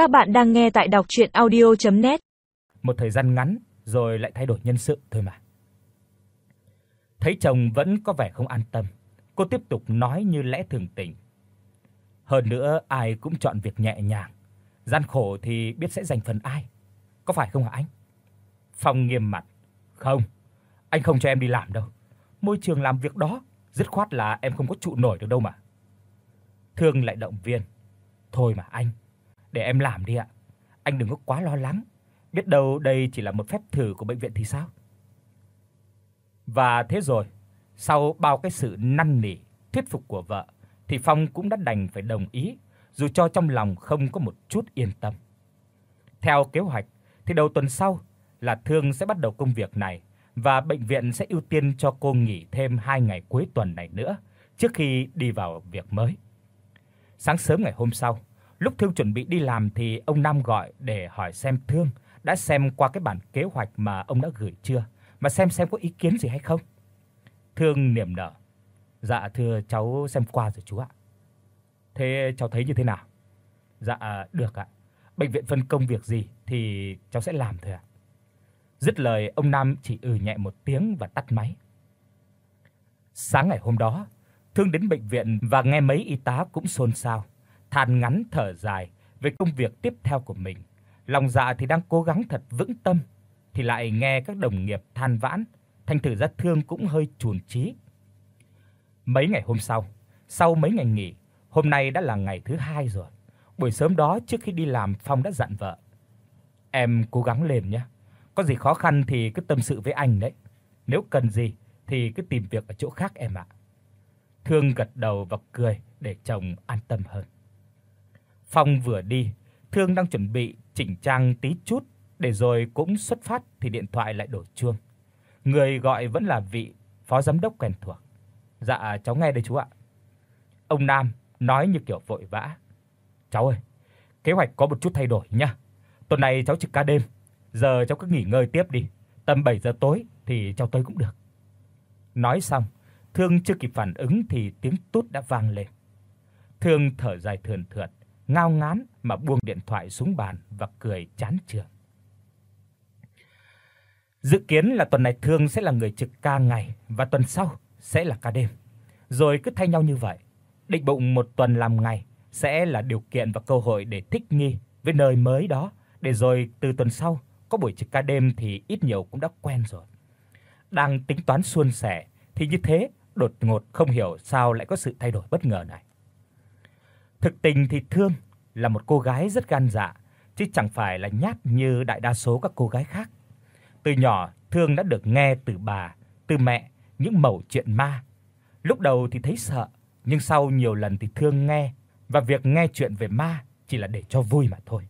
Các bạn đang nghe tại đọc audio net Một thời gian ngắn rồi lại thay đổi nhân sự thôi mà. Thấy chồng vẫn có vẻ không an tâm, cô tiếp tục nói như lẽ thường tình. Hơn nữa ai cũng chọn việc nhẹ nhàng, gian khổ thì biết sẽ dành phần ai. Có phải không hả anh? Phong nghiêm mặt, "Không, anh không cho em đi làm đâu. Môi trường làm việc đó dứt khoát là em không có trụ nổi được đâu mà." Thương lại động viên, "Thôi mà anh, để em làm đi ạ. Anh đừng có quá lo lắng, biết đâu đây chỉ là một phép thử của bệnh viện thì sao?" Và thế rồi, sau bao cái sự năn nỉ, thuyết phục của vợ thì Phong cũng đã đành phải đồng ý, dù cho trong lòng không có một chút yên tâm. Theo kế hoạch thì đầu tuần sau là Thương sẽ bắt đầu công việc này và bệnh viện sẽ ưu tiên cho cô nghỉ thêm 2 ngày cuối tuần này nữa trước khi đi vào việc mới. Sáng sớm ngày hôm sau, lúc Thương chuẩn bị đi làm thì ông Nam gọi để hỏi xem Thương đã xem qua cái bản kế hoạch mà ông đã gửi chưa, mà xem xem có ý kiến gì hay không. Thương niềm nở. Dạ thưa cháu xem qua rồi chú ạ. Thế cháu thấy như thế nào? Dạ à, được ạ. Bệnh viện phân công việc gì thì cháu sẽ làm thôi ạ. Dứt lời, ông Nam chỉ ừ nhẹ một tiếng và tắt máy. Sáng ngày hôm đó, Thương đến bệnh viện và nghe mấy y tá cũng xôn xao, than ngắn thở dài về công việc tiếp theo của mình. Lòng dạ thì đang cố gắng thật vững tâm thì lại nghe các đồng nghiệp than vãn, thành thử ra Thương cũng hơi chùn chí. Mấy ngày hôm sau, sau mấy ngày nghỉ, hôm nay đã là ngày thứ hai rồi. Buổi sớm đó trước khi đi làm Phong đã dặn vợ: "Em cố gắng lên nhé. Có gì khó khăn thì cứ tâm sự với anh đấy. Nếu cần gì thì cứ tìm việc ở chỗ khác em ạ." Thương gật đầu và cười để chồng an tâm hơn. Phong vừa đi, Thương đang chuẩn bị chỉnh trang tí chút để rồi cũng xuất phát thì điện thoại lại đổ chuông. Người gọi vẫn là vị phó giám đốc quen thuộc. Dạ cháu nghe đây chú ạ. Ông Nam nói như kiểu vội vã. Cháu ơi, kế hoạch có một chút thay đổi nhá. Tuần này cháu trực ca đêm, giờ cháu cứ nghỉ ngơi tiếp đi, tầm 7 giờ tối thì cháu tới cũng được. Nói xong, Thương chưa kịp phản ứng thì tiếng tút đã vang lên. Thương thở dài thườn thượt, ngao ngán mà buông điện thoại xuống bàn và cười chán chường. Dự kiến là tuần này Thương sẽ là người trực ca ngày và tuần sau sẽ là ca đêm. Rồi cứ thay nhau như vậy. Định bụng một tuần làm ngày sẽ là điều kiện và cơ hội để thích nghi với nơi mới đó, để rồi từ tuần sau có buổi trực ca đêm thì ít nhiều cũng đã quen rồi. Đang tính toán suôn sẻ thì như thế, đột ngột không hiểu sao lại có sự thay đổi bất ngờ này. Thực tình thì Thương là một cô gái rất gan dạ, chứ chẳng phải là nhát như đại đa số các cô gái khác. Từ nhỏ, Thương đã được nghe từ bà, từ mẹ những mẩu chuyện ma. Lúc đầu thì thấy sợ, nhưng sau nhiều lần thì Thương nghe và việc nghe chuyện về ma chỉ là để cho vui mà thôi.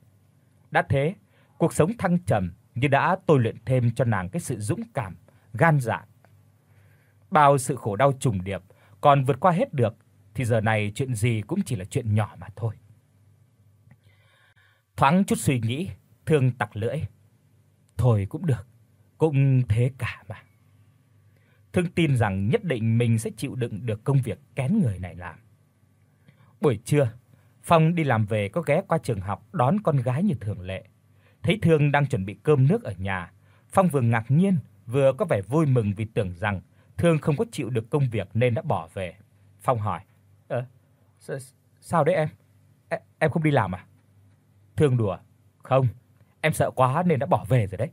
Đã thế, cuộc sống thăng trầm như đã tôi luyện thêm cho nàng cái sự dũng cảm, gan dạ. Bao sự khổ đau trùng điệp, còn vượt qua hết được thì giờ này chuyện gì cũng chỉ là chuyện nhỏ mà thôi. Thoáng chút suy nghĩ, Thương tặc lưỡi. Thôi cũng được, cũng thế cả mà. Thương tin rằng nhất định mình sẽ chịu đựng được công việc kén người này làm. Buổi trưa, Phong đi làm về có ghé qua trường học đón con gái như thường lệ. Thấy Thương đang chuẩn bị cơm nước ở nhà, Phong vừa ngạc nhiên, vừa có vẻ vui mừng vì tưởng rằng Thương không có chịu được công việc nên đã bỏ về. Phong hỏi: Ờ, "Ơ, sao đấy em? Em không đi làm à?" Thương đùa: "Không, em sợ quá nên đã bỏ về rồi đấy."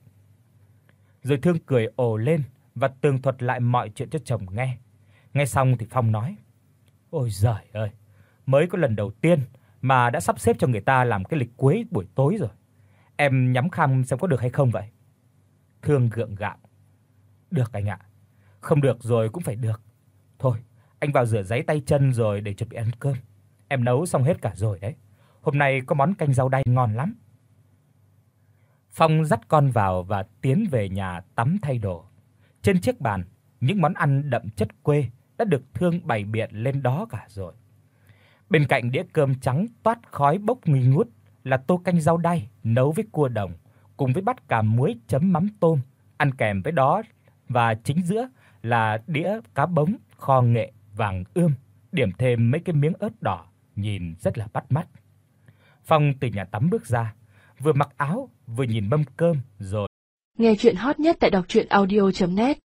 Rồi Thương cười ồ lên và tường thuật lại mọi chuyện cho chồng nghe. Nghe xong thì Phong nói: "Ôi giời ơi, mới có lần đầu tiên mà đã sắp xếp cho người ta làm cái lịch cuối buổi tối rồi. Em nhắm khăm xem có được hay không vậy?" Thương gượng gạo: "Được anh ạ. Không được rồi cũng phải được. Thôi, anh vào rửa giấy tay chân rồi để chuẩn bị ăn cơm. Em nấu xong hết cả rồi đấy. Hôm nay có món canh rau đay ngon lắm." Phong dắt con vào và tiến về nhà tắm thay đồ. Trên chiếc bàn, những món ăn đậm chất quê đã được thương bày biện lên đó cả rồi. Bên cạnh đĩa cơm trắng toát khói bốc nghi ngút là tô canh rau đay nấu với cua đồng cùng với bát cà muối chấm mắm tôm, ăn kèm với đó và chính giữa là đĩa cá bống kho nghệ vàng ươm, điểm thêm mấy cái miếng ớt đỏ nhìn rất là bắt mắt. Phong từ nhà tắm bước ra, vừa mặc áo vừa nhìn mâm cơm rồi. Nghe truyện hot nhất tại doctruyenaudio.net